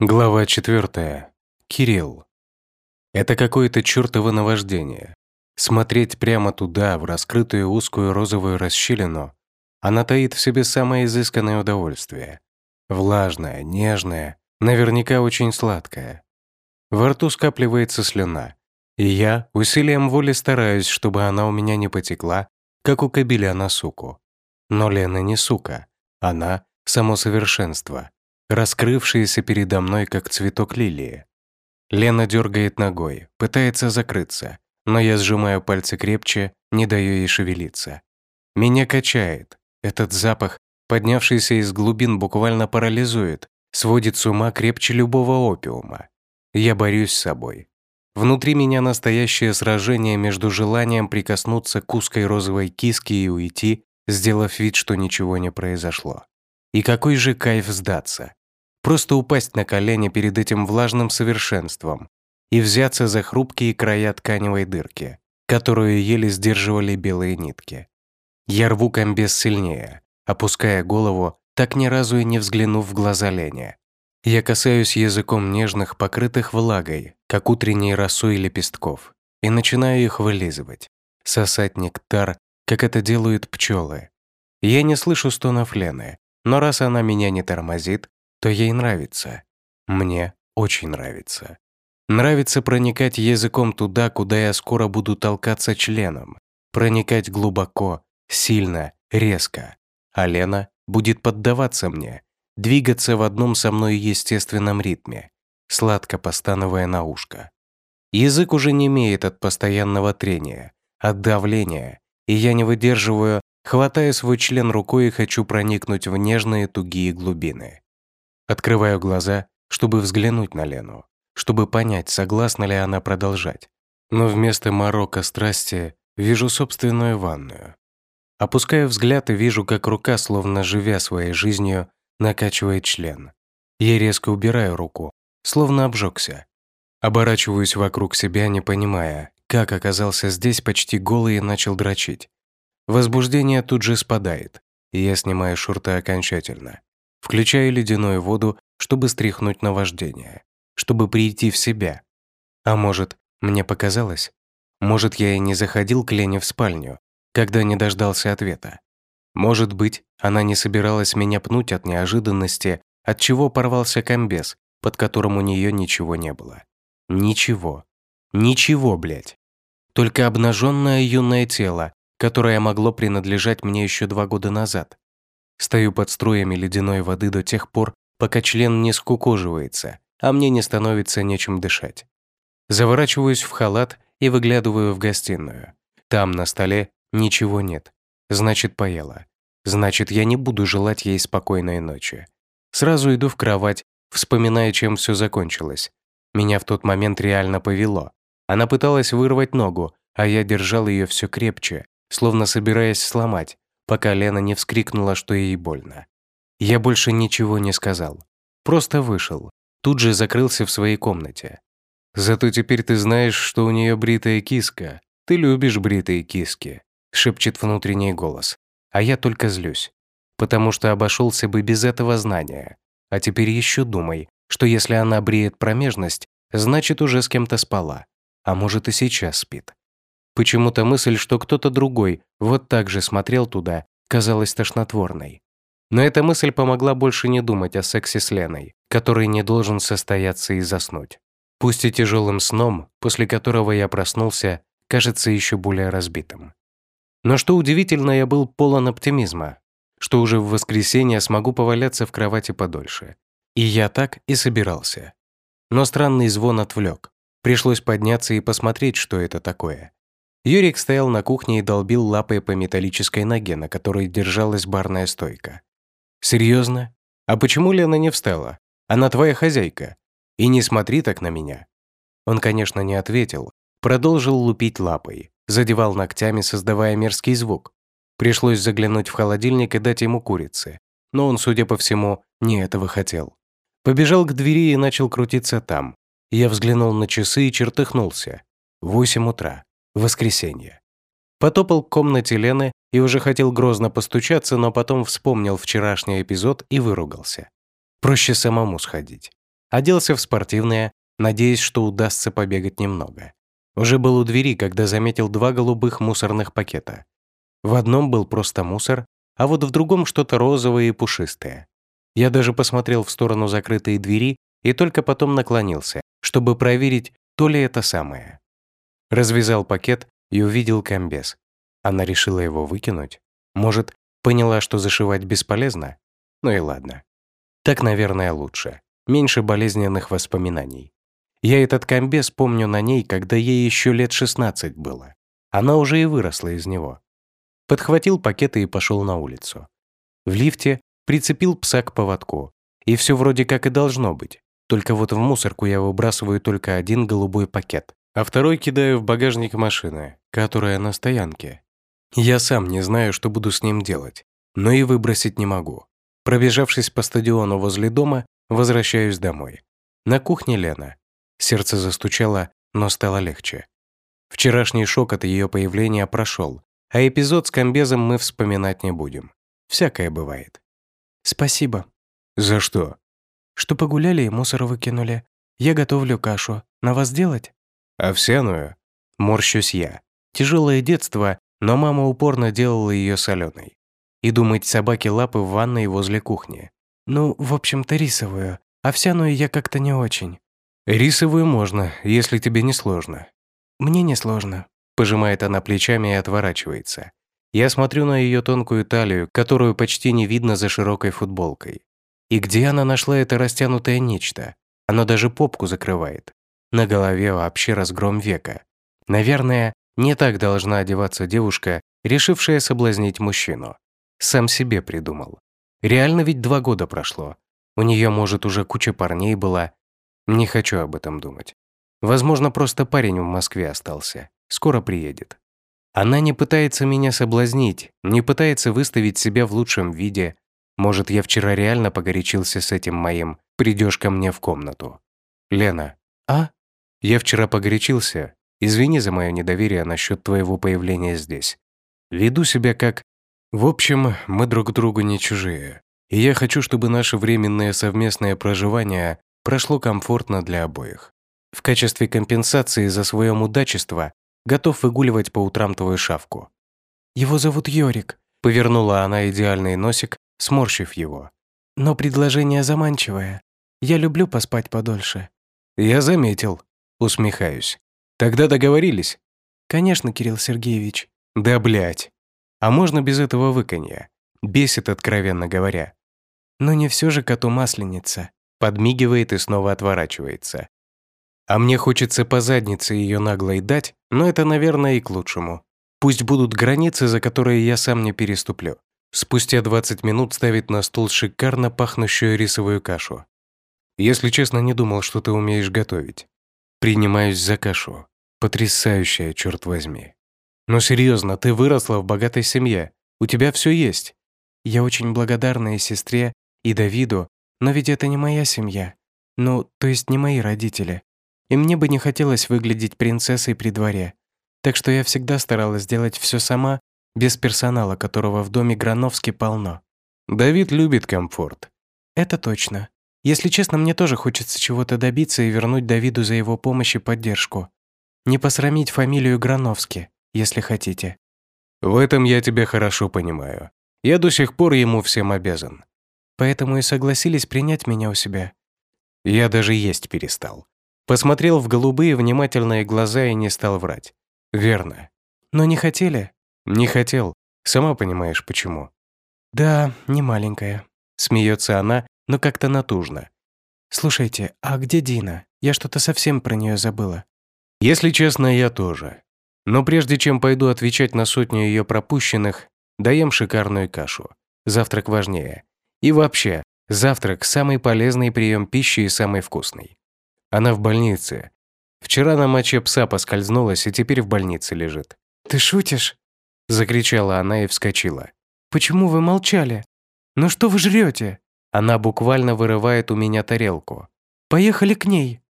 Глава 4. Кирилл. Это какое-то чертово наваждение. Смотреть прямо туда, в раскрытую узкую розовую расщелину, она таит в себе самое изысканное удовольствие. Влажное, нежное, наверняка очень сладкое. Во рту скапливается слюна, и я усилием воли стараюсь, чтобы она у меня не потекла, как у кобеля на суку. Но Лена не сука, она — само совершенство — раскрывшиеся передо мной, как цветок лилии. Лена дергает ногой, пытается закрыться, но я сжимаю пальцы крепче, не даю ей шевелиться. Меня качает. Этот запах, поднявшийся из глубин, буквально парализует, сводит с ума крепче любого опиума. Я борюсь с собой. Внутри меня настоящее сражение между желанием прикоснуться к узкой розовой киске и уйти, сделав вид, что ничего не произошло. И какой же кайф сдаться. Просто упасть на колени перед этим влажным совершенством и взяться за хрупкие края тканевой дырки, которую еле сдерживали белые нитки. Я рву комбез сильнее, опуская голову, так ни разу и не взглянув в глаза Лене. Я касаюсь языком нежных, покрытых влагой, как утренней росой лепестков, и начинаю их вылизывать, сосать нектар, как это делают пчелы. Я не слышу стонов Лены, но раз она меня не тормозит, то ей нравится. Мне очень нравится. Нравится проникать языком туда, куда я скоро буду толкаться членом. Проникать глубоко, сильно, резко. А Лена будет поддаваться мне, двигаться в одном со мной естественном ритме, сладко постановая на ушко. Язык уже не имеет от постоянного трения, от давления, и я не выдерживаю Хватаю свой член рукой и хочу проникнуть в нежные тугие глубины. Открываю глаза, чтобы взглянуть на Лену, чтобы понять, согласна ли она продолжать. Но вместо морока страсти вижу собственную ванную. Опускаю взгляд и вижу, как рука, словно живя своей жизнью, накачивает член. Я резко убираю руку, словно обжегся. Оборачиваюсь вокруг себя, не понимая, как оказался здесь почти голый и начал дрочить. Возбуждение тут же спадает, и я снимаю шорты окончательно. Включаю ледяную воду, чтобы стряхнуть наваждение, чтобы прийти в себя. А может, мне показалось? Может, я и не заходил к Лене в спальню, когда не дождался ответа. Может быть, она не собиралась меня пнуть от неожиданности, от чего порвался комбез, под которым у нее ничего не было. Ничего. Ничего, блядь. Только обнаженное юное тело, которое могло принадлежать мне еще два года назад. Стою под струями ледяной воды до тех пор, пока член не скукоживается, а мне не становится нечем дышать. Заворачиваюсь в халат и выглядываю в гостиную. Там на столе ничего нет. Значит, поела. Значит, я не буду желать ей спокойной ночи. Сразу иду в кровать, вспоминая, чем все закончилось. Меня в тот момент реально повело. Она пыталась вырвать ногу, а я держал ее все крепче, словно собираясь сломать, пока Лена не вскрикнула, что ей больно. Я больше ничего не сказал. Просто вышел. Тут же закрылся в своей комнате. «Зато теперь ты знаешь, что у нее бритая киска. Ты любишь бритые киски», — шепчет внутренний голос. А я только злюсь. Потому что обошелся бы без этого знания. А теперь еще думай, что если она бреет промежность, значит уже с кем-то спала. А может и сейчас спит. Почему-то мысль, что кто-то другой вот так же смотрел туда, казалась тошнотворной. Но эта мысль помогла больше не думать о сексе с Леной, который не должен состояться и заснуть. Пусть и тяжелым сном, после которого я проснулся, кажется еще более разбитым. Но что удивительно, я был полон оптимизма, что уже в воскресенье смогу поваляться в кровати подольше. И я так и собирался. Но странный звон отвлек. Пришлось подняться и посмотреть, что это такое. Юрик стоял на кухне и долбил лапой по металлической ноге, на которой держалась барная стойка. «Серьезно? А почему Лена не встала? Она твоя хозяйка. И не смотри так на меня». Он, конечно, не ответил. Продолжил лупить лапой, задевал ногтями, создавая мерзкий звук. Пришлось заглянуть в холодильник и дать ему курицы. Но он, судя по всему, не этого хотел. Побежал к двери и начал крутиться там. Я взглянул на часы и чертыхнулся. Восемь утра. Воскресенье. Потопал к комнате Лены и уже хотел грозно постучаться, но потом вспомнил вчерашний эпизод и выругался. Проще самому сходить. Оделся в спортивное, надеясь, что удастся побегать немного. Уже был у двери, когда заметил два голубых мусорных пакета. В одном был просто мусор, а вот в другом что-то розовое и пушистое. Я даже посмотрел в сторону закрытой двери и только потом наклонился, чтобы проверить, то ли это самое. Развязал пакет и увидел комбез. Она решила его выкинуть. Может, поняла, что зашивать бесполезно? Ну и ладно. Так, наверное, лучше. Меньше болезненных воспоминаний. Я этот комбез помню на ней, когда ей еще лет 16 было. Она уже и выросла из него. Подхватил пакеты и пошел на улицу. В лифте прицепил пса к поводку. И все вроде как и должно быть. Только вот в мусорку я выбрасываю только один голубой пакет, а второй кидаю в багажник машины, которая на стоянке. Я сам не знаю, что буду с ним делать, но и выбросить не могу. Пробежавшись по стадиону возле дома, возвращаюсь домой. На кухне Лена. Сердце застучало, но стало легче. Вчерашний шок от ее появления прошел, а эпизод с комбезом мы вспоминать не будем. Всякое бывает. «Спасибо». «За что?» «Что погуляли и мусор выкинули. Я готовлю кашу. На вас делать?» «Овсяную?» Морщусь я. Тяжелое детство, но мама упорно делала ее соленой. И думать собаки лапы в ванной возле кухни. «Ну, в общем-то, рисовую. Овсяную я как-то не очень». «Рисовую можно, если тебе не сложно». «Мне не сложно», — пожимает она плечами и отворачивается. Я смотрю на ее тонкую талию, которую почти не видно за широкой футболкой. И где она нашла это растянутое нечто? Оно даже попку закрывает. На голове вообще разгром века. Наверное, не так должна одеваться девушка, решившая соблазнить мужчину. Сам себе придумал. Реально ведь два года прошло. У нее, может, уже куча парней была, не хочу об этом думать. Возможно, просто парень в Москве остался. Скоро приедет. Она не пытается меня соблазнить, не пытается выставить себя в лучшем виде. Может, я вчера реально погорячился с этим моим «придешь ко мне в комнату». Лена. А? Я вчера погорячился. Извини за мое недоверие насчет твоего появления здесь. Веду себя как... В общем, мы друг другу не чужие. И я хочу, чтобы наше временное совместное проживание прошло комфортно для обоих. В качестве компенсации за свое мудачество готов выгуливать по утрам твою шавку. «Его зовут Йорик», — повернула она идеальный носик, сморщив его. «Но предложение заманчивое. Я люблю поспать подольше». «Я заметил», — усмехаюсь. «Тогда договорились?» «Конечно, Кирилл Сергеевич». «Да блять. А можно без этого выканья? Бесит, откровенно говоря». «Но не все же коту масленица», подмигивает и снова отворачивается. А мне хочется по заднице ее наглой дать, но это, наверное, и к лучшему. Пусть будут границы, за которые я сам не переступлю. Спустя 20 минут ставит на стол шикарно пахнущую рисовую кашу. Если честно, не думал, что ты умеешь готовить. Принимаюсь за кашу. Потрясающая, черт возьми. Но серьезно, ты выросла в богатой семье. У тебя все есть. Я очень благодарна и сестре, и Давиду, но ведь это не моя семья. Ну, то есть не мои родители. И мне бы не хотелось выглядеть принцессой при дворе. Так что я всегда старалась сделать все сама, без персонала, которого в доме Грановски полно. Давид любит комфорт. Это точно. Если честно, мне тоже хочется чего-то добиться и вернуть Давиду за его помощь и поддержку. Не посрамить фамилию Грановски, если хотите. В этом я тебя хорошо понимаю. Я до сих пор ему всем обязан. Поэтому и согласились принять меня у себя. Я даже есть перестал. Посмотрел в голубые внимательные глаза и не стал врать. Верно. Но не хотели? Не хотел. Сама понимаешь, почему. Да, не маленькая. Смеется она, но как-то натужно. Слушайте, а где Дина? Я что-то совсем про нее забыла. Если честно, я тоже. Но прежде чем пойду отвечать на сотню ее пропущенных, даем шикарную кашу. Завтрак важнее. И вообще, завтрак – самый полезный прием пищи и самый вкусный. Она в больнице. Вчера на моче пса поскользнулась и теперь в больнице лежит. «Ты шутишь?» – закричала она и вскочила. «Почему вы молчали? Ну что вы жрете?» Она буквально вырывает у меня тарелку. «Поехали к ней!»